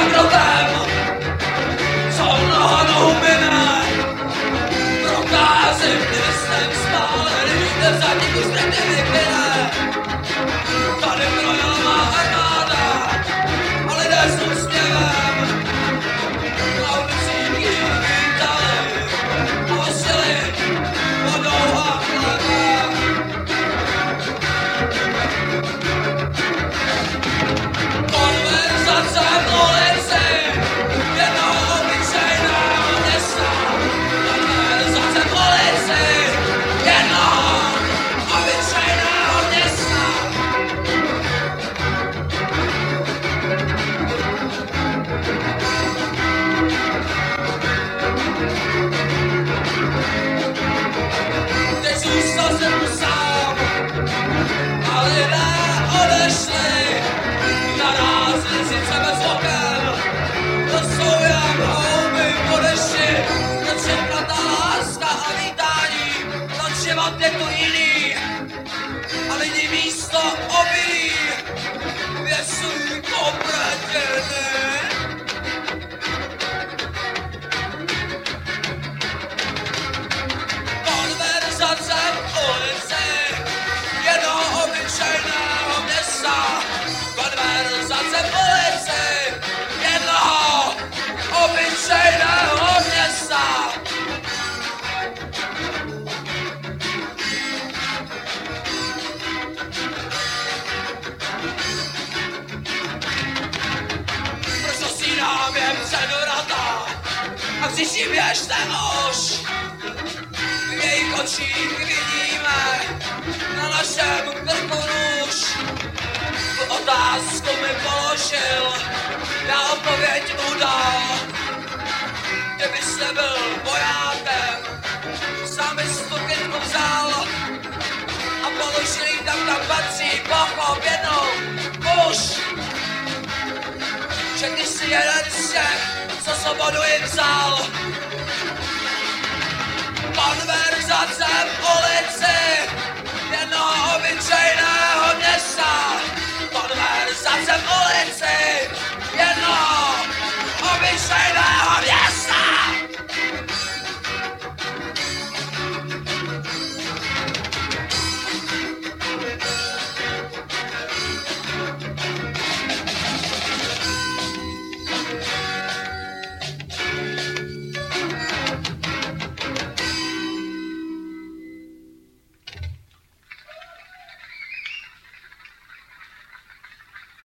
zakrotem, co mnoho nohu mine. Procházím městem spálený, kde zadník už teď nevypine. Život je tu jiný. A lidi místo obilí, příští běžte už. V jejich očích vidíme na našem krku nůž. Tu otázku mi položil, já odpověď mu dal. Kdybyste byl vojákem, sám bys tu vzal a položil jí tam, kam patří, pochop jednou, muž. Ty jsi jeden z těch, svobodu jim vzal. Konverzace v ulici